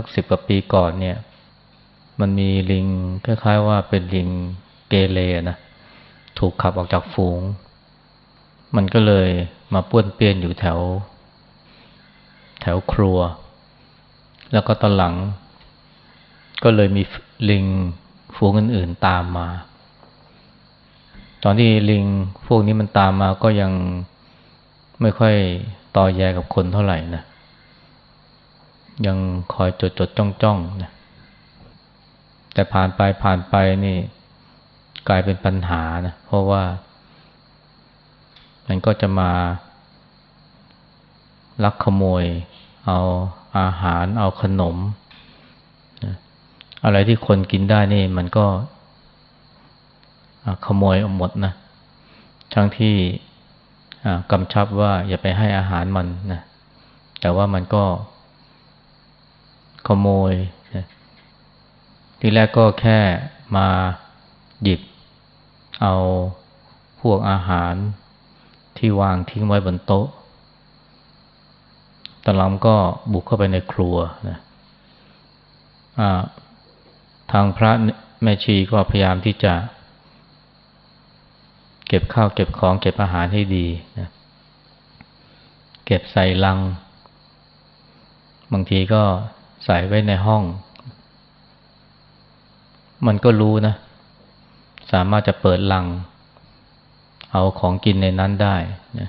สักสิบกว่าปีก่อนเนี่ย มันมีลิงคล้ายๆว่าเป็นลิงเกเรนะถูกขับออกจากฝูง มันก็เลยมาป้วนเปี้ยนอยู่แถว แถวครัว แล้วก็ตอนหลัง ก็เลยมีลิงฝูงอื่นๆตามมา ตอนที่ลิงพวกนี้มันตามมาก็ยังไม่ค่อยต่อแยกับคนเท่าไหร่นะ ยังคอยจดจดจ้องจ้องนะแต่ผ่านไปผ่านไปนี่ กลายเป็นปัญหานะเพราะว่า มันก็จะมา ลักขโมย เอาอาหารเอาขนมนะอะไรที่คนกินได้นี่ มันก็ขโมยเอาหมดนะทั้งที่กำชับว่าอย่าไปให้อาหารมันนะแต่ว่ามันก็ ขโมยนะทีแรกก็แค่มาหยิบ เอาพวกอาหารที่วางทิ้งไว้บนโต๊ะตอนหลังก็บุกเข้าไปในครัวนะทางพระแม่ชีก็พยายามที่จะ เก็บข้าวเก็บของเก็บอาหารให้ดีนะเก็บใส่ลัง บางทีก็ ใส่ไว้ในห้อง มันก็รู้นะ สามารถจะเปิดลัง เอาของกินในนั้นได้นะ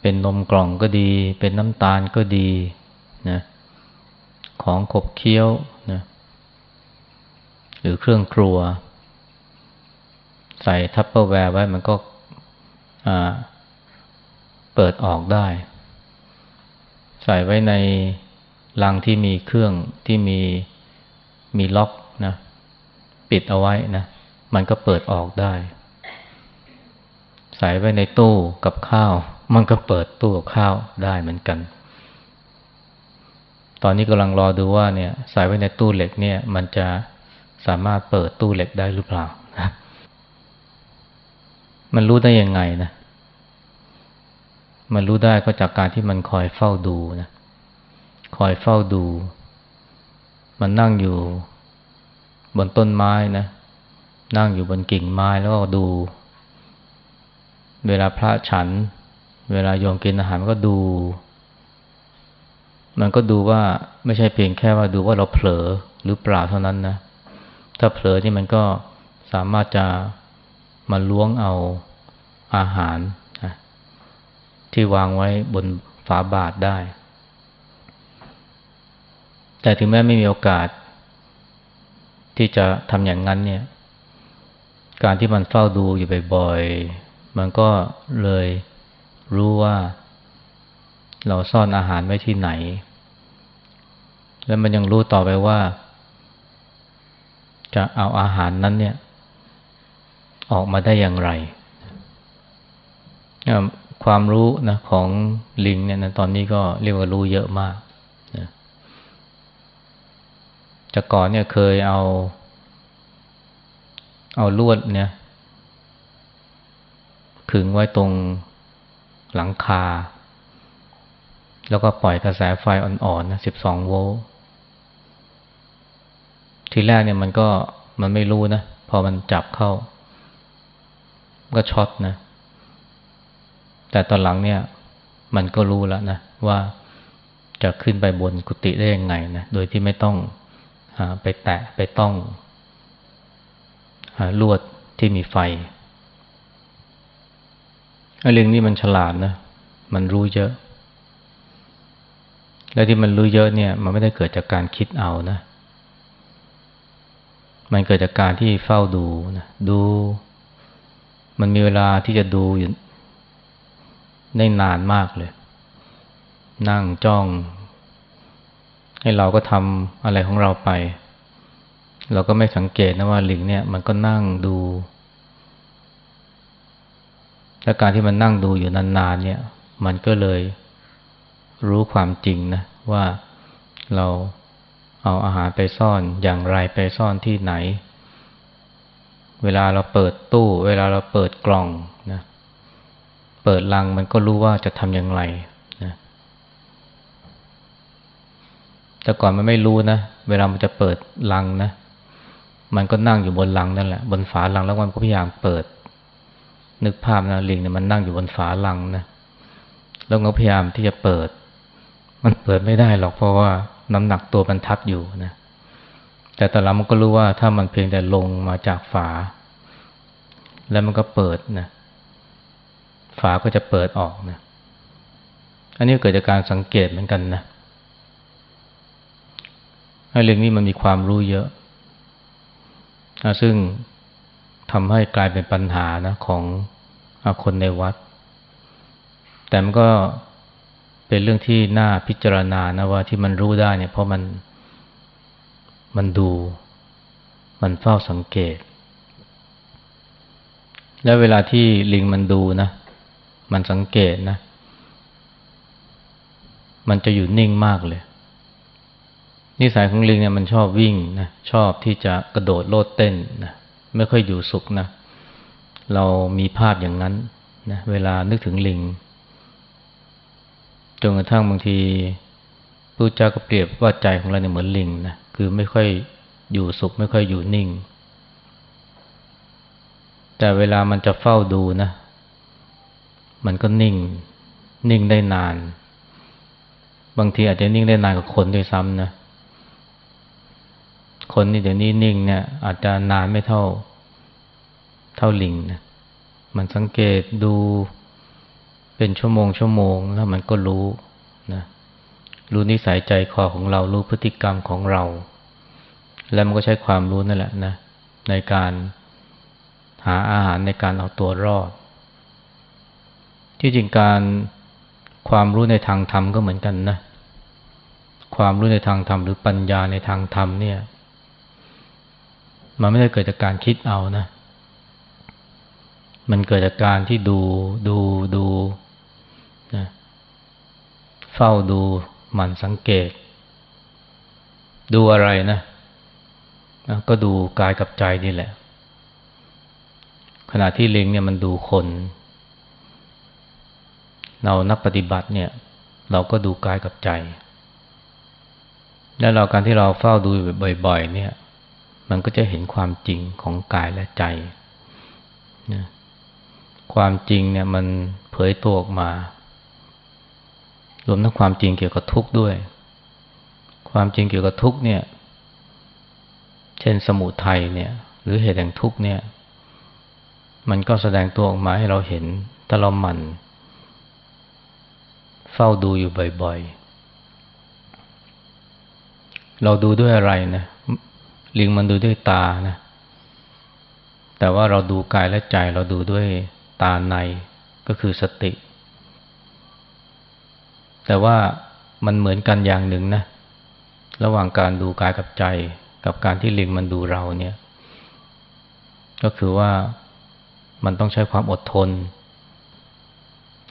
เป็นนมกล่องก็ดี เป็นน้ำตาลก็ดีนะของขบเคี้ยวนะหรือเครื่องครัว ใส่ Tupperware ไว้มันก็เปิดออกได้ ใส่ไว้ในลังที่มีเครื่องที่มีมีล็อกนะ ปิดเอาไว้นะ มันก็เปิดออกได้ ใส่ไว้ในตู้กับข้าว มันก็เปิดตู้กับข้าวได้เหมือนกัน ตอนนี้กำลังรอดูว่าเนี่ย ใส่ไว้ในตู้เหล็กเนี่ย มันจะสามารถเปิดตู้เหล็กได้หรือเปล่ามันรู้ได้ยังไงนะ มันรู้ได้ก็จากการที่มันคอยเฝ้าดูนะคอยเฝ้าดู มันนั่งอยู่บนต้นไม้นะ นั่งอยู่บนกิ่งไม้แล้วก็ดู เวลาพระฉัน เวลาโยมกินอาหารก็ดู มันก็ดูว่าไม่ใช่เพียงแค่ว่าดูว่าเราเผลอหรือเปล่าเท่านั้นนะ ถ้าเผลอนี่มันก็สามารถจะมาล้วงเอาอาหาร ที่วางไว้บนฝาบาทได้ แต่ถึงแม้ไม่มีโอกาส ที่จะทำอย่างนั้นเนี่ย การที่มันเฝ้าดูอยู่บ่อยๆ มันก็เลยรู้ว่า เราซ่อนอาหารไว้ที่ไหน แล้วมันยังรู้ต่อไปว่า จะเอาอาหารนั้นเนี่ย ออกมาได้อย่างไร ความรู้นะของลิงเนี่ยนะตอนนี้ก็เรียกว่ารู้เยอะมากนะจากก่อนเนี่ยเคยเอา เอาลวดเนี่ยขึงไว้ตรงหลังคา แล้วก็ปล่อยกระแสไฟอ่อนๆนะสิบสองโวลต์ทีแรกเนี่ยมันก็มันไม่รู้นะ พอมันจับเข้า ก็ช็อตนะ แต่ตอนหลังเนี่ยมันก็รู้แล้วนะว่าจะขึ้นไปบนกุฏิได้ยังไงนะโดยที่ไม่ต้องอไปแตะไปต้องลวดที่มีไฟไอ้เรื่องนี้มันฉลาดนะ มันรู้เยอะ และที่มันรู้เยอะเนี่ย มันไม่ได้เกิดจากการคิดเอานะ มันเกิดจากการที่เฝ้าดูนะดู มันมีเวลาที่จะดูอยู่ ได้นานมากเลย นั่งจ้อง ให้เราก็ทำอะไรของเราไป เราก็ไม่สังเกตนะว่าลิงเนี่ย มันก็นั่งดู และการที่มันนั่งดูอยู่นานๆเนี่ย มันก็เลยรู้ความจริงนะ ว่าเราเอาอาหารไปซ่อนอย่างไรไปซ่อนที่ไหน เวลาเราเปิดตู้ เวลาเราเปิดกล่องนะเเปิดลังมันก็รู้ว่าจะทำอย่างไรนะแต่ก่อนมันไม่รู้นะ เวลามันจะเปิดลังนะ มันก็นั่งอยู่บนลังนั่นแหละ บนฝาลังแล้วมันก็พยายามเปิด นึกภาพนะลิงเนี่ยมันนั่งอยู่บนฝาลังนะ แล้วก็พยายามที่จะเปิด มันเปิดไม่ได้หรอกเพราะว่าน้ำหนักตัวมันทับอยู่นะ แต่ตอนหลังมันก็รู้ว่าถ้ามันเพียงแต่ลงมาจากฝา แล้วมันก็เปิดนะ ฝาก็จะเปิดออกนะอันนี้เกิดจากการสังเกตเหมือนกันนะเรื่องนี้มันมีความรู้เยอะซึ่งทำให้กลายเป็นปัญหานะของคนในวัด แต่มันก็เป็นเรื่องที่น่าพิจารณานะว่าที่มันรู้ได้เนี่ย เพราะมันมันดู มันเฝ้าสังเกต แล้วเวลาที่ลิงมันดูนะ มันสังเกตนะ มันจะอยู่นิ่งมากเลย นิสัยของลิงเนี่ยมันชอบวิ่งนะชอบที่จะกระโดดโลดเต้นนะไม่ค่อยอยู่สุขนะ เรามีภาพอย่างนั้นนะเวลานึกถึงลิงจนกระทั่งบางทีพระเจ้าก็เปรียบว่าใจของเราเนี่ยเหมือนลิงนะคือไม่ค่อยอยู่สุข ไม่ค่อยอยู่นิ่ง แต่เวลามันจะเฝ้าดูนะ มันก็นิ่ง นิ่งได้นาน บางทีอาจจะนิ่งได้นานกว่าคนด้วยซ้ำนะ คนนี่เดี๋ยวนี้นิ่งเนี่ย อาจจะนานไม่เท่า เท่าลิงนะ มันสังเกตดูเป็นชั่วโมงชั่วโมงแล้วมันก็รู้นะ รู้นิสัยใจคอของเรา รู้พฤติกรรมของเรา แล้วมันก็ใช้ความรู้นั่นแหละนะ ในการหาอาหารในการเอาตัวรอด ที่จริงการความรู้ในทางธรรมก็เหมือนกันนะ ความรู้ในทางธรรมหรือปัญญาในทางธรรมเนี่ย มันไม่ได้เกิดจากการคิดเอานะ มันเกิดจากการที่ดูดูดูนะเฝ้าดูหมั่นสังเกต ดูอะไรนะก็ดูกายกับใจนี่แหละ ขณะที่ลิงเนี่ยมันดูคน เรานักปฏิบัติเนี่ย เราก็ดูกายกับใจ และเราการที่เราเฝ้าดูบ่อย ๆ เนี่ย มันก็จะเห็นความจริงของกายและใจนะความจริงเนี่ยมันเผยตัวออกมา รวมทั้งความจริงเกี่ยวกับทุกข์ด้วย ความจริงเกี่ยวกับทุกข์เนี่ย เช่นสมุทัยเนี่ย หรือเหตุแห่งทุกข์เนี่ย มันก็แสดงตัวออกมาให้เราเห็นถ้าเราหมั่น เฝ้าดูอยู่บ่อยๆ เราดูด้วยอะไรนะ ลิงมันดูด้วยตานะ แต่ว่าเราดูกายและใจเราดูด้วยตาในก็คือสติ แต่ว่ามันเหมือนกันอย่างหนึ่งนะ ระหว่างการดูกายกับใจ กับการที่ลิงมันดูเราเนี่ย ก็คือว่ามันต้องใช้ความอดทน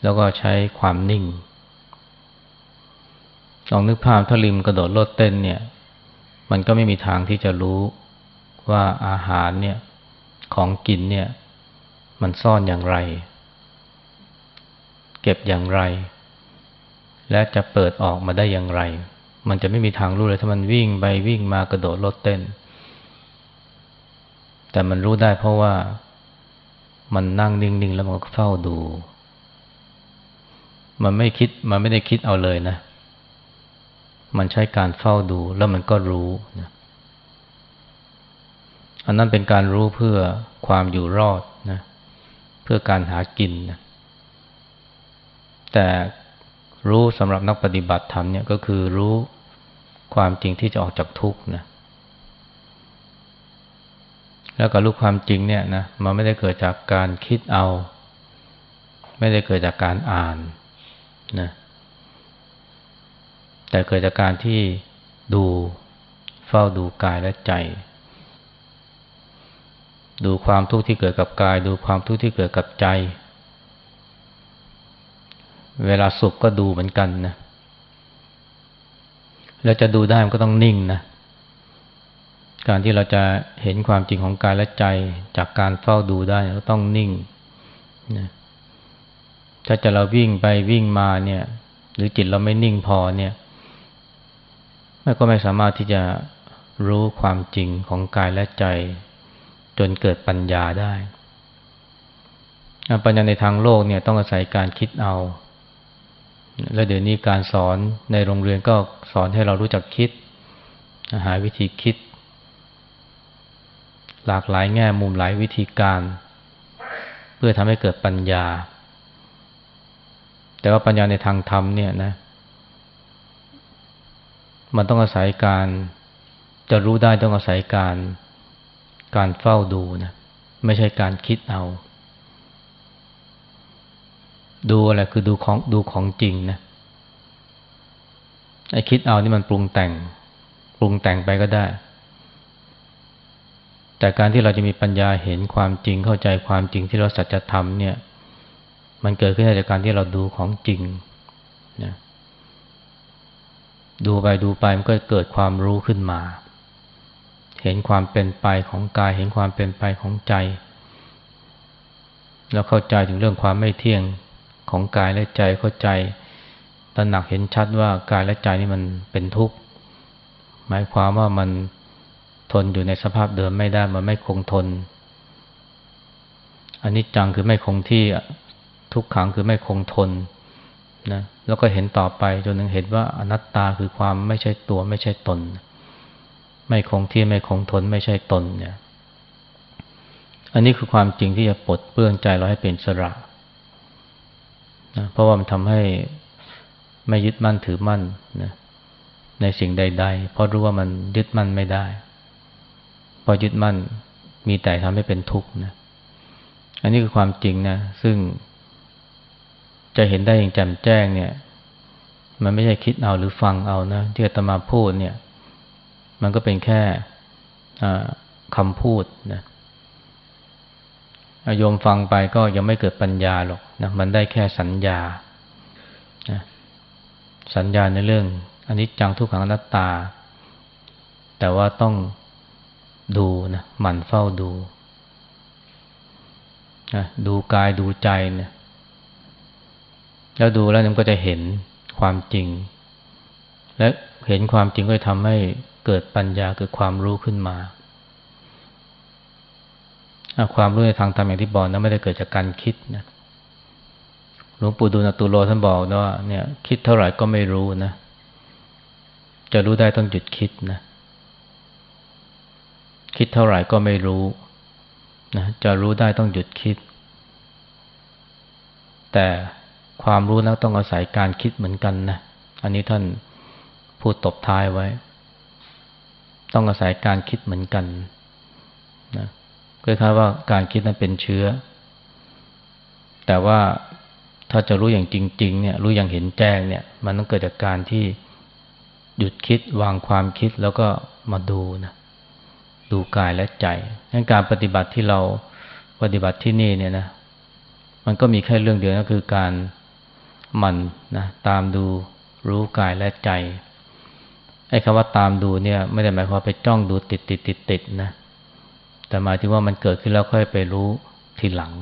แล้วก็ใช้ความนิ่ง ลองนึกภาพถ้าลิมกระโดดโลดเต้นเนี่ย มันก็ไม่มีทางที่จะรู้ว่าอาหารเนี่ยของกินเนี่ย มันซ่อนอย่างไร เก็บอย่างไร และจะเปิดออกมาได้อย่างไร มันจะไม่มีทางรู้เลยถ้ามันวิ่งไปวิ่งมากระโดดโลดเต้น แต่มันรู้ได้เพราะว่ามันนั่งนิ่งๆแล้วมันก็เฝ้าดู มันไม่คิดมันไม่ได้คิดเอาเลยนะ มันใช้การเฝ้าดูแล้วมันก็รู้นะอันนั้นเป็นการรู้เพื่อความอยู่รอดนะเพื่อการหากินนะแต่รู้สำหรับนักปฏิบัติธรรมเนี่ยก็คือรู้ความจริงที่จะออกจากทุกข์นะแล้วก็รู้ความจริงเนี่ยนะมันไม่ได้เกิดจากการคิดเอา ไม่ได้เกิดจากการอ่านนะ แต่เกิดจากการที่ดูเฝ้าดูกายและใจ ดูความทุกข์ที่เกิดกับกาย ดูความทุกข์ที่เกิดกับใจ เวลาสุขก็ดูเหมือนกันนะแล้วจะดูได้มันก็ต้องนิ่งนะการที่เราจะเห็นความจริงของกายและใจจากการเฝ้าดูได้ก็ต้องนิ่งนะถ้าจะเราวิ่งไปวิ่งมาเนี่ย หรือจิตเราไม่นิ่งพอเนี่ย มันก็ไม่สามารถที่จะรู้ความจริงของกายและใจ จนเกิดปัญญาได้ ปัญญาในทางโลกเนี่ยต้องอาศัยการคิดเอา และเดี๋ยวนี้การสอนในโรงเรียนก็สอนให้เรารู้จักคิด หาวิธีคิด หลากหลายแง่มุมหลายวิธีการ เพื่อทำให้เกิดปัญญา แต่ว่าปัญญาในทางธรรมเนี่ยนะ มันต้องอาศัยการ จะรู้ได้ต้องอาศัยการ การเฝ้าดูนะ ไม่ใช่การคิดเอา ดูอะไรคือดูของดูของจริงนะไอ้คิดเอานี่มันปรุงแต่ง ปรุงแต่งไปก็ได้ แต่การที่เราจะมีปัญญาเห็นความจริงเข้าใจความจริงที่เราสัจธรรมเนี่ย มันเกิดขึ้นจากการที่เราดูของจริงนะ ดูไปดูไปมันก็เกิดความรู้ขึ้นมา เห็นความเป็นไปของกาย เห็นความเป็นไปของใจ แล้วเข้าใจถึงเรื่องความไม่เที่ยงของกายและใจเข้าใจตระหนักเห็นชัดว่ากายและใจนี่มันเป็นทุกข์ หมายความว่ามันทนอยู่ในสภาพเดิมไม่ได้มันไม่คงทนอันนี้จังคือไม่คงที่ทุกขังคือไม่คงทน นะแล้วก็เห็นต่อไปจนถึงเห็นว่าอนัตตาคือความไม่ใช่ตัวไม่ใช่ตน ไม่คงที่ไม่คงทนไม่ใช่ตนเนี่ย อันนี้คือความจริงที่จะปลดเปลื้องใจเราให้เป็นสระนะเพราะว่ามันทำให้ไม่ยึดมั่นถือมั่นนะในสิ่งใด ๆ เพราะรู้ว่ามันยึดมั่นไม่ได้ พอยึดมั่นมีแต่ทำให้เป็นทุกข์นะ อันนี้คือความจริงนะ ซึ่ง จะเห็นได้อย่างแจ่มแจ้งเนี่ย มันไม่ใช่คิดเอาหรือฟังเอานะที่อาตมาพูดเนี่ย มันก็เป็นแค่คำพูดนะโยมฟังไปก็ยังไม่เกิดปัญญาหรอกนะมันได้แค่สัญญานะสัญญาในเรื่องอันนี้จังทุกขังอนัตตา แต่ว่าต้องดูนะหมั่นเฝ้าดูนะดูกายดูใจเนี่ย แล้วดูแล้วมันก็จะเห็นความจริง และเห็นความจริงก็จะทำให้เกิดปัญญาเกิดความรู้ขึ้นมา ความรู้ในทางธรรมอย่างที่บอกนะไม่ได้เกิดจากการคิดนะหลวงปู่ดูลตุโลท่านบอกนะว่าเนี่ยคิดเท่าไหร่ก็ไม่รู้นะ จะรู้ได้ต้องหยุดคิดนะ คิดเท่าไหร่ก็ไม่รู้นะจะรู้ได้ต้องหยุดคิด แต่ ความรู้นั้นต้องอาศัยการคิดเหมือนกันนะ อันนี้ท่านพูดตบท้ายไว้ ต้องอาศัยการคิดเหมือนกันนะคล้ายๆว่าการคิดนั้นเป็นเชื้อ แต่ว่าถ้าจะรู้อย่างจริง ๆ เนี่ยรู้อย่างเห็นแจ้งเนี่ย มันต้องเกิดจากการที่หยุดคิดวางความคิดแล้วก็มาดูนะดูกายและใจงั้นการปฏิบัติที่เราปฏิบัติที่นี่เนี่ยนะ มันก็มีแค่เรื่องเดียวก็คือการ มันนะตามดูรู้กายและใจไอ้คำว่าตามดูเนี่ย ไม่ได้หมายความไปจ้องดูติดติดติดติดนะแต่หมายถึงว่ามันเกิดขึ้นแล้วค่อยไปรู้ทีหลัง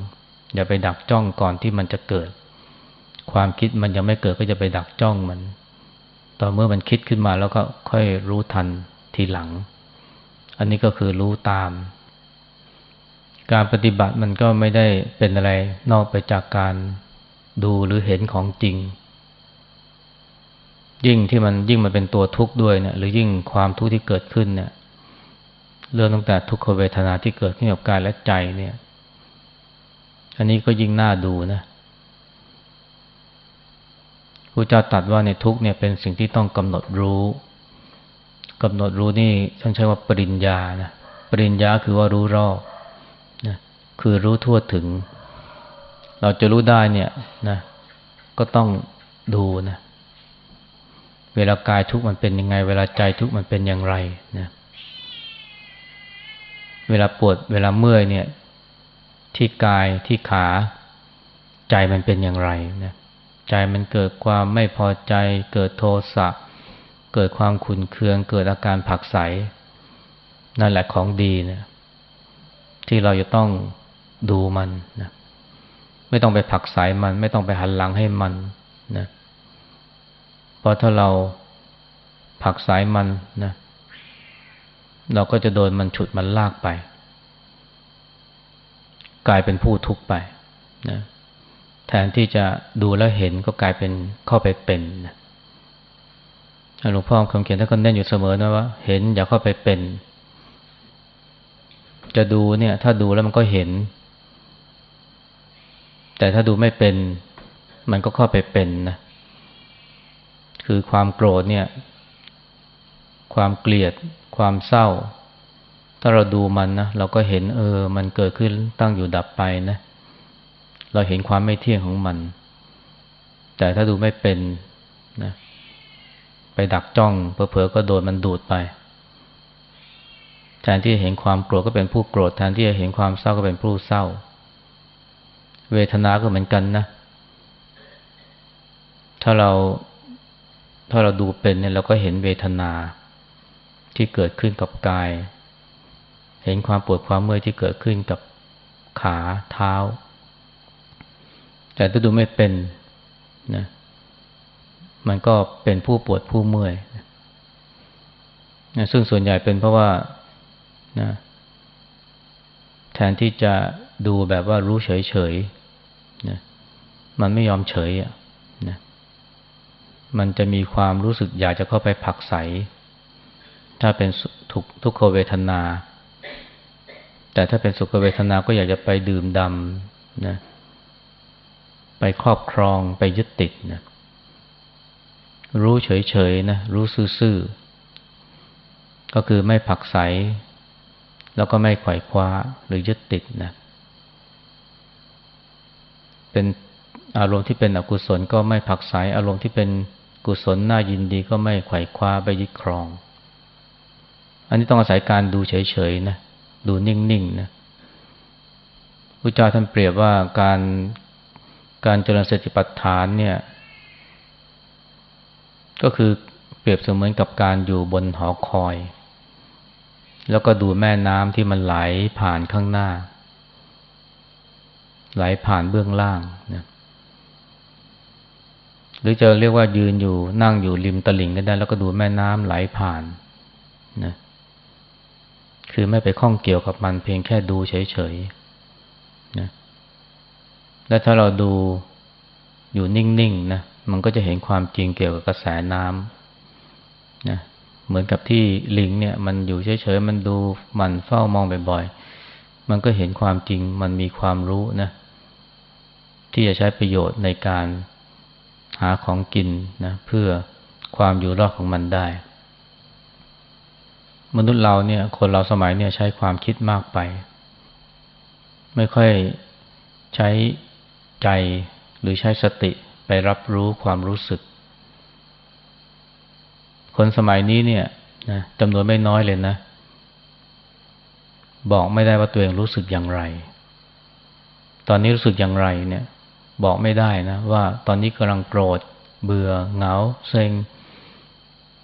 อย่าไปดักจ้องก่อนที่มันจะเกิด ความคิดมันยังไม่เกิดก็จะไปดักจ้องมัน ตอนเมื่อมันคิดขึ้นมาแล้วก็ค่อยรู้ทันทีหลัง อันนี้ก็คือรู้ตาม การปฏิบัติมันก็ไม่ได้เป็นอะไรนอกไปจากการ ดูหรือเห็นของจริง ยิ่งที่มันยิ่งมันเป็นตัวทุกข์ด้วยเนี่ยหรือยิ่งความทุกข์ที่เกิดขึ้นเนี่ยเรื่องตั้งแต่ทุกขเวทนาที่เกิดขึ้นกับกายและใจเนี่ย อันนี้ก็ยิ่งน่าดูนะพระเจ้าตัดว่าในทุกเนี่ยเป็นสิ่งที่ต้องกำหนดรู้กำหนดรู้นี่ท่านใช้ว่าปริญญานะปริญญาคือว่ารู้รอบนะคือรู้ทั่วถึง เราจะรู้ได้เนี่ยนะก็ต้องดูนะเวลากายทุกข์มันเป็นยังไง เวลาใจทุกข์มันเป็นอย่างไรนะเวลาปวดเวลาเมื่อยเนี่ย ที่กายที่ขา ใจมันเป็นอย่างไรนะใจมันเกิดความไม่พอใจ เกิดโทสะเกิดความขุนเคือง เกิดอาการผักใสนั่นแหละของดีนะที่เราจะต้องดูมันนะ ไม่ต้องไปผักใสมัน ไม่ต้องไปหันหลังให้มันนะเพราะถ้าเราผักสายมันนะ เราก็จะโดนมันฉุดมันลากไป กลายเป็นผู้ทุกข์ไปนะแทนที่จะดูแล้วเห็นก็กลายเป็นเข้าไปเป็นนะหลวงพ่อคำเขียนท่านก็เน้นอยู่เสมอนะว่า เห็นอย่าเข้าไปเป็น จะดูเนี่ย ถ้าดูแล้วมันก็เห็น แต่ถ้าดูไม่เป็นมันก็เข้าไปเป็นนะคือความโกรธเนี่ย ความเกลียด ความเศร้า ถ้าเราดูมันนะเราก็เห็นเออ มันเกิดขึ้นตั้งอยู่ดับไปนะ เราเห็นความไม่เที่ยงของมัน แต่ถ้าดูไม่เป็นนะ ไปดักจ้องเผลอๆก็โดนมันดูดไป แทนที่จะเห็นความโกรธก็เป็นผู้โกรธแทนที่จะเห็นความเศร้าก็เป็นผู้เศร้า เวทนาก็เหมือนกันนะ ถ้าเราถ้าเราดูเป็นเนี่ยเราก็เห็นเวทนาที่เกิดขึ้นกับกาย เห็นความปวดความเมื่อยที่เกิดขึ้นกับขาเท้า แต่ถ้าดูไม่เป็นนะมันก็เป็นผู้ปวดผู้เมื่อยนะซึ่งส่วนใหญ่เป็นเพราะว่านะแทนที่จะดูแบบว่ารู้เฉยๆ นะมันไม่ยอมเฉยอะนะมันจะมีความรู้สึกอยากจะเข้าไปผักใส ถ้าเป็นทุกทุกขเวทนา แต่ถ้าเป็นสุขเวทนาก็อยากจะไปดื่มดำนะไปครอบครองไปยึดติดนะรู้เฉยๆนะรู้ซื่อๆก็คือไม่ผักใส แล้วก็ไม่ไขว่คว้าหรือยึดติดนะ เป็นอารมณ์ที่เป็นอกุศลก็ไม่ผักใสอารมณ์ที่เป็นกุศลน่ายินดีก็ไม่ไขว่คว้าไปยึดครอง อันนี้ต้องอาศัยการดูเฉยๆนะดูนิ่งๆนะพระเจ้าท่านเปรียบว่าการการเจริญสติปัฏฐานเนี่ย ก็คือเปรียบเสมือนกับการอยู่บนหอคอย แล้วก็ดูแม่น้ำที่มันไหลผ่านข้างหน้า ไหลผ่านเบื้องล่างนะหรือจะเรียกว่ายืนอยู่นั่งอยู่ริมตลิ่งก็ได้ แล้วก็ดูแม่น้ำไหลผ่านนะคือไม่ไปข้องเกี่ยวกับมันเพียงแค่ดูเฉยๆนะและถ้าเราดูอยู่นิ่งๆนะมันก็จะเห็นความจริงเกี่ยวกับกระแสน้ำนะเหมือนกับที่ลิงเนี่ยมันอยู่เฉยๆ มันดูมันเฝ้ามองบ่อยๆ มันก็เห็นความจริงมันมีความรู้นะ ที่จะใช้ประโยชน์ในการหาของกินนะเพื่อความอยู่รอดของมันได้ มนุษย์เราเนี่ยคนเราสมัยเนี่ยใช้ความคิดมากไป ไม่ค่อยใช้ใจหรือใช้สติไปรับรู้ความรู้สึก คนสมัยนี้เนี่ยนะจำนวนไม่น้อยเลยนะ บอกไม่ได้ว่าตัวเองรู้สึกอย่างไร ตอนนี้รู้สึกอย่างไรเนี่ย บอกไม่ได้นะ ว่าตอนนี้กำลังโกรธ เบื่อเหงาเซ็ง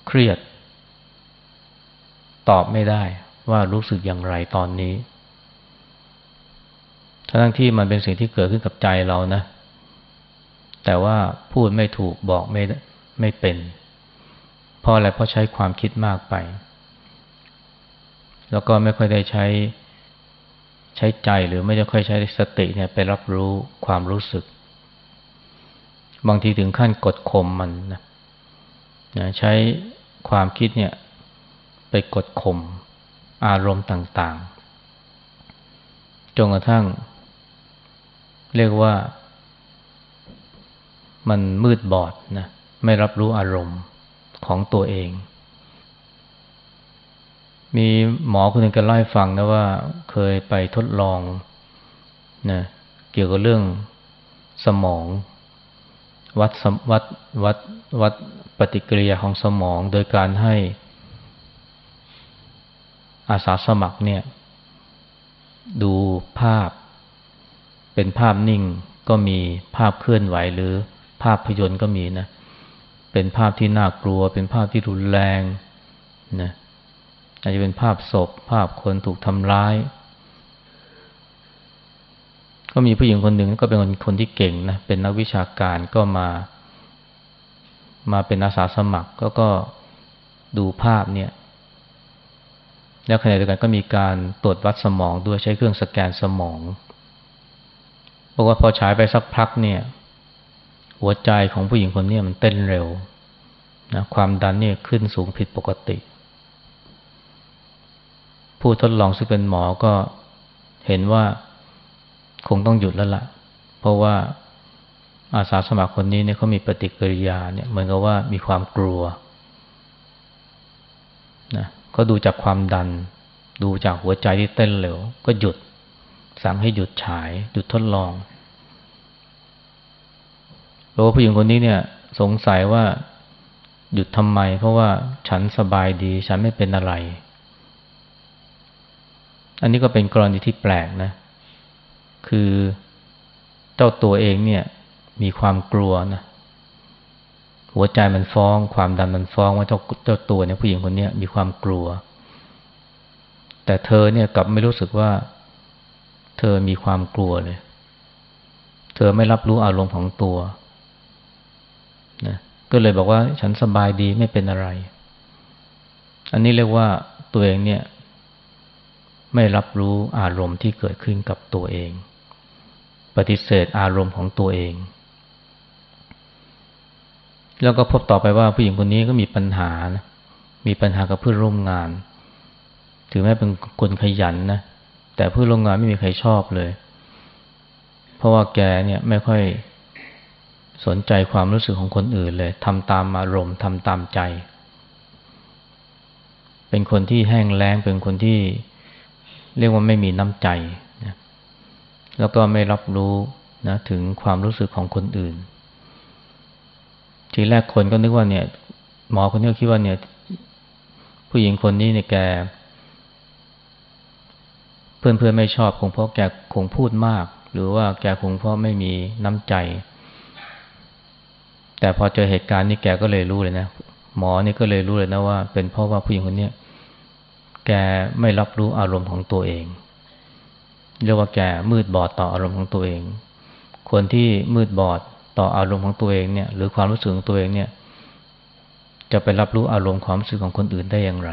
เครียด ตอบไม่ได้ว่ารู้สึกอย่างไรตอนนี้ ทั้งที่มันเป็นสิ่งที่เกิดขึ้นกับใจเรานะ แต่ว่าพูดไม่ถูกบอกไม่ไม่เป็น เพราะอะไรเพราะใช้ความคิดมากไป แล้วก็ไม่ค่อยได้ใช้ใช้ใจหรือไม่ได้ค่อยใช้สติเนี่ยไปรับรู้ความรู้สึก บางทีถึงขั้นกดข่มมันนะนะใช้ความคิดเนี่ยไปกดข่มอารมณ์ต่างๆ จนกระทั่ง เรียกว่า มันมืดบอดนะไม่รับรู้อารมณ์ของตัวเอง มีหมอคนหนึ่งก็เล่าให้ฟังนะว่าเคยไปทดลองนะเกี่ยวกับเรื่องสมอง วัดวัดวัดวัดปฏิกิริยาของสมอง โดยการให้อาสาสมัครเนี่ยดูภาพ เป็นภาพนิ่งก็มีภาพเคลื่อนไหวหรือภาพพยนตร์ก็มีนะ เป็นภาพที่น่ากลัว เป็นภาพที่รุนแรงนะอาจจะเป็นภาพศพ ภาพคนถูกทำร้าย ก็มีผู้หญิงคนหนึ่งก็เป็นคนคนที่เก่งนะเป็นนักวิชาการก็มา มาเป็นอาสาสมัครก็ก็ดูภาพเนี่ย แล้วขณะเดียวกันก็มีการตรวจวัดสมองด้วยใช้เครื่องสแกนสมองบอกว่าพอฉายไปสักพักเนี่ย หัวใจของผู้หญิงคนนี้มันเต้นเร็วนะความดันเนี่ยขึ้นสูงผิดปกติ ผู้ทดลองซึ่งเป็นหมอก็เห็นว่า คงต้องหยุดแล้วละ่ะ เพราะว่าอาสาสมัครคนนี้เนี่ยเขามีปฏิกิริยาเนี่ยเหมือนกับว่ามีความกลัวนะก็ดูจากความดัน ดูจากหัวใจที่เต้นเร็ว ก็หยุด สั่งให้หยุดฉาย หยุดทดลองเพราะว่าผู้หญิงคนนี้เนี่ย สงสัยว่าหยุดทำไม เพราะว่าฉันสบายดี ฉันไม่เป็นอะไร อันนี้ก็เป็นกรณีที่แปลกนะ คือเจ้าตัวเองเนี่ยมีความกลัวนะหัวใจมันฟ้อง ความดันมันฟ้องว่าเจ้าเจ้าตัวเนี่ยผู้หญิงคนนี้มีความกลัว แต่เธอเนี่ยกลับไม่รู้สึกว่า เธอมีความกลัวเลย เธอไม่รับรู้อารมณ์ของตัวนะก็เลยบอกว่าฉันสบายดีไม่เป็นอะไร อันนี้เรียกว่าตัวเองเนี่ย ไม่รับรู้อารมณ์ที่เกิดขึ้นกับตัวเอง ปฏิเสธอารมณ์ของตัวเอง แล้วก็พบต่อไปว่าผู้หญิงคนนี้ก็มีปัญหานะมีปัญหากับเพื่อนร่วมงานถึงแม้เป็นคนขยันนะแต่เพื่อนร่วมงานไม่มีใครชอบเลย เพราะว่าแกเนี่ยไม่ค่อยสนใจความรู้สึกของคนอื่นเลยทำตามอารมณ์ทำตามใจ เป็นคนที่แห้งแล้งเป็นคนที่เรียกว่าไม่มีน้ำใจ แล้วก็ไม่รับรู้นะถึงความรู้สึกของคนอื่น ทีแรกคนก็นึกว่าเนี่ย หมอคนนี้คิดว่าเนี่ย ผู้หญิงคนนี้เนี่ยแก เพื่อนๆไม่ชอบคงเพราะแกคงพูดมาก หรือว่าแกคงเพราะไม่มีน้ำใจ แต่พอเจอเหตุการณ์นี้แกก็เลยรู้เลยนะหมอนี่ก็เลยรู้เลยนะว่า เป็นเพราะว่าผู้หญิงคนนี้แกไม่รับรู้อารมณ์ของตัวเอง เรียกว่าแกมืดบอดต่ออารมณ์ของตัวเอง คนที่มืดบอดต่ออารมณ์ของตัวเองเนี่ย หรือความรู้สึกของตัวเองเนี่ย จะไปรับรู้อารมณ์ความรู้สึกของคนอื่นได้อย่างไร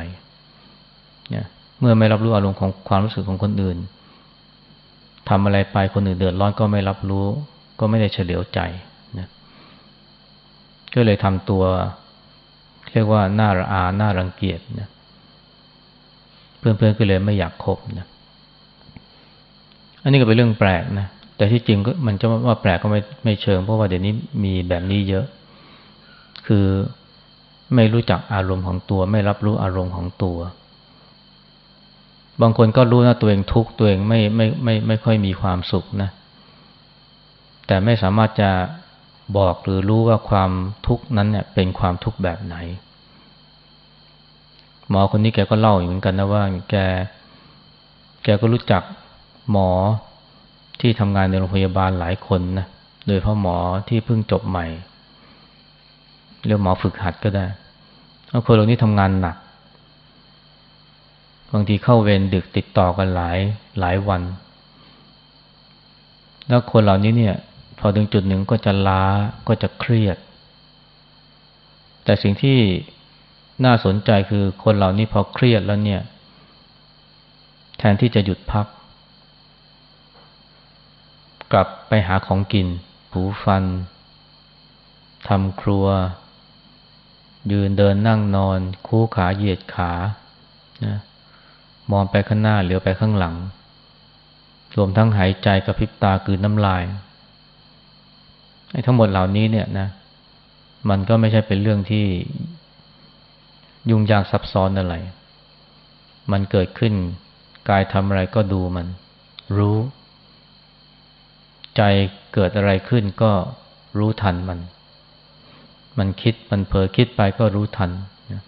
เนี่ยเมื่อไม่รับรู้อารมณ์ของความรู้สึกของคนอื่นทำอะไรไปคนอื่นเดือดร้อนก็ไม่รับรู้ ก็ไม่ได้เฉลียวใจนะก็เลยทำตัว เรียกว่าหน่าระอาน่ารังเกียจนะเพื่อนๆก็เลยไม่อยากคบนะ อันนี้ก็เป็นเรื่องแปลกนะ แต่ที่จริงก็มันจะว่าแปลกก็ไม่ไม่เชิง เพราะว่าเดี๋ยวนี้มีแบบนี้เยอะ คือไม่รู้จักอารมณ์ของตัว ไม่รับรู้อารมณ์ของตัว บางคนก็รู้นะตัวเองทุกข์ตัวเองไม่ไม่ไม่ไม่ค่อยมีความสุขนะ แต่ไม่สามารถจะบอกหรือรู้ว่าความทุกข์นั้นเนี่ยเป็นความทุกข์แบบไหน หมอคนนี้แกก็เล่าเหมือนกันนะว่าแกแกก็รู้จัก หมอที่ทำงานในโรงพยาบาลหลายคนนะโดยเพราะหมอที่เพิ่งจบใหม่เรียกหมอฝึกหัดก็ได้เอาคนเหล่านี้ทำงานหนัก บางทีเข้าเวรดึกติดต่อกันหลายหลายวัน แล้วคนเหล่านี้เนี่ย พอถึงจุดหนึ่งก็จะล้าก็จะเครียด แต่สิ่งที่น่าสนใจคือคนเหล่านี้พอเครียดแล้วเนี่ย แทนที่จะหยุดพัก กลับไปหาของกิน หูฟัน ทำครัว ยืนเดินนั่งนอน คู่ขาเหยียดขานะมองไปข้างหน้าเหลือไปข้างหลัง รวมทั้งหายใจกระพริบตากืนน้ำลายไอ้ทั้งหมดเหล่านี้เนี่ยนะ มันก็ไม่ใช่เป็นเรื่องที่ยุ่งยากซับซ้อนอะไร มันเกิดขึ้น กายทำอะไรก็ดูมัน รู้ ใจเกิดอะไรขึ้นก็รู้ทันมัน มันคิดมันเผลอคิดไปก็รู้ทันนะ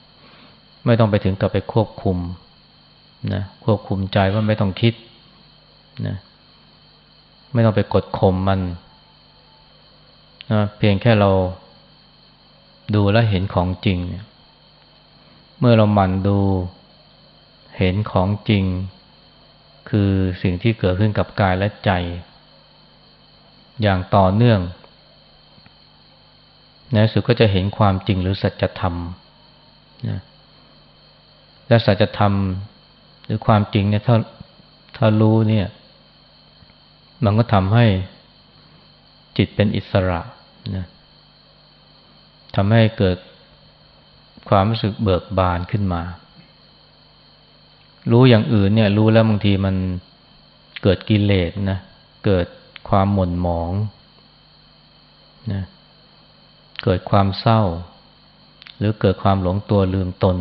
ไม่ต้องไปถึงกับไปควบคุมนะควบคุมใจว่าไม่ต้องคิดนะไม่ต้องไปกดข่มมันนะเพียงแค่เราดูและเห็นของจริงเนี่ยเมื่อเราหมั่นดูเห็นของจริง คือสิ่งที่เกิดขึ้นกับกายและใจ อย่างต่อเนื่องในสุดก็จะเห็นความจริงหรือสัจธรรมนะและสัจธรรมหรือความจริงเนี่ยถ้าถ้ารู้เนี่ย มันก็ทำให้จิตเป็นอิสระนะทำให้เกิดความรู้สึกเบิกบานขึ้นมา รู้อย่างอื่นเนี่ย รู้แล้วบางทีมันเกิดกิเลสนะ เกิด ความหม่นหมองนะเกิดความเศร้า หรือเกิดความหลงตัวลืมตน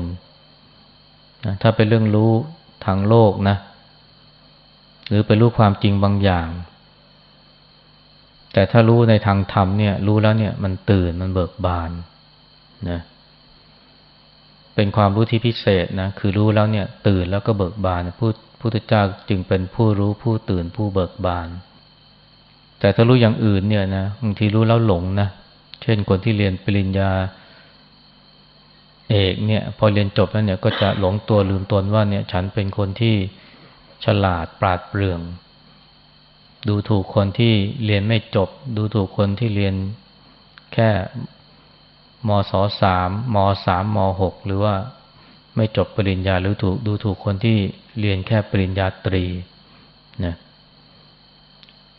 นะถ้าเป็นเรื่องรู้ทางโลกนะ หรือเป็นรู้ความจริงบางอย่าง แต่ถ้ารู้ในทางธรรมเนี่ย รู้แล้วเนี่ยมันตื่นมันเบิกบานนะเป็นความรู้ที่พิเศษนะคือรู้แล้วเนี่ยตื่นแล้วก็เบิกบานพูดพุทธเจ้าจึงเป็นผู้รู้ผู้ตื่นผู้เบิกบาน แต่ถ้ารู้อย่างอื่นเนี่ยนะบางทีรู้แล้วหลงนะเช่นคนที่เรียนปริญญาเอกเนี่ย พอเรียนจบแล้วเนี่ยก็จะหลงตัวลืมตนว่าเนี่ย ฉันเป็นคนที่ฉลาดปราดเปรื่อง ดูถูกคนที่เรียนไม่จบ ดูถูกคนที่เรียนแค่มศสามมสามมหกหรือว่าไม่จบปริญญาหรือถูกดูถูกคนที่เรียนแค่ปริญญาตรีนะ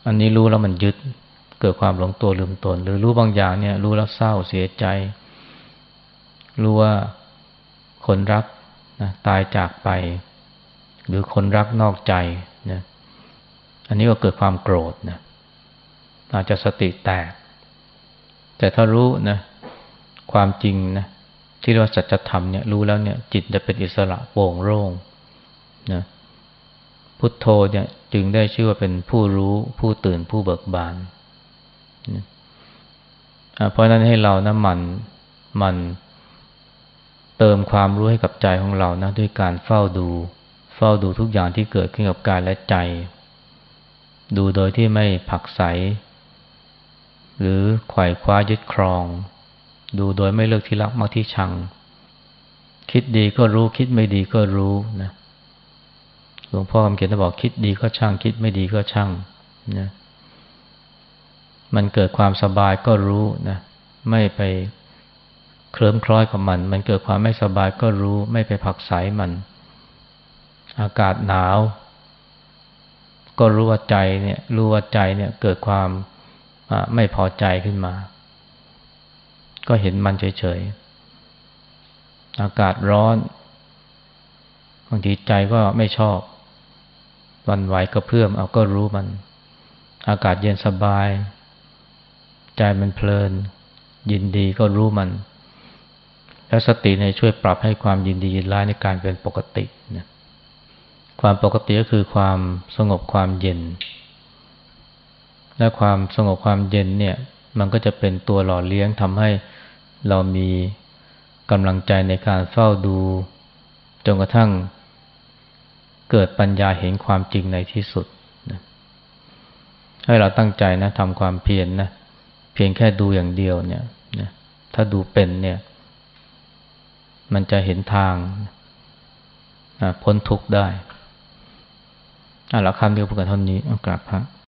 อันนี้รู้แล้วมันยึดเกิดความหลงตัวลืมตน หรือรู้บางอย่างเนี่ย รู้แล้วเศร้าเสียใจ รู้ว่าคนรักนะตายจากไป หรือคนรักนอกใจนะอันนี้ก็เกิดความโกรธนะอาจจะสติแตก แต่ถ้ารู้นะความจริงนะที่เรียกว่าสัจธรรมเนี่ยรู้แล้วเนี่ยจิตจะเป็นอิสระโปร่งโล่งนะ พุทโธเนี่ยจึงได้ชื่อว่าเป็นผู้รู้ผู้ตื่นผู้เบิกบานนะเพราะนั้นให้เรานะมันมันเติมความรู้ให้กับใจของเรานะด้วยการเฝ้าดู เฝ้าดูทุกอย่างที่เกิดขึ้นกับกายและใจ ดูโดยที่ไม่ผักใส หรือไขว่คว้ายึดครอง ดูโดยไม่เลือกที่รักมากที่ชัง คิดดีก็รู้คิดไม่ดีก็รู้นะ หลวงพ่อคำเขียนบอกคิดดีก็ช่างคิดไม่ดีก็ช่างนะมันเกิดความสบายก็รู้นะไม่ไปเคลิ้มคล้อยกับมัน มันเกิดความไม่สบายก็รู้ ไม่ไปผักใสมัน อากาศหนาว ก็รู้ว่าใจเนี่ยรู้ว่าใจเนี่ยเกิดความไม่พอใจขึ้นมา ก็เห็นมันเฉยๆ อากาศร้อนบางทีใจก็ไม่ชอบ วันไหวก็เพื่อมเอาก็รู้มัน อากาศเย็นสบาย ใจมันเพลิน ยินดีก็รู้มัน แล้วสติในช่วยปรับให้ความยินดียินร้ายในการเป็นปกตินะความปกติก็คือความสงบความเย็น และความสงบความเย็นเนี่ย มันก็จะเป็นตัวหล่อเลี้ยงทำให้เรามีกำลังใจในการเฝ้าดู จนกระทั่ง เกิดปัญญาเห็นความจริงในที่สุดนะให้เราตั้งใจนะทำความเพียรนนะเพียงแค่ดูอย่างเดียวเนี่ยนะถ้าดูเป็นเนี่ย มันจะเห็นทางนะพ้นทุกข์ได้อะล้วคำเดียวพูดกันเท่านี้กราบพระ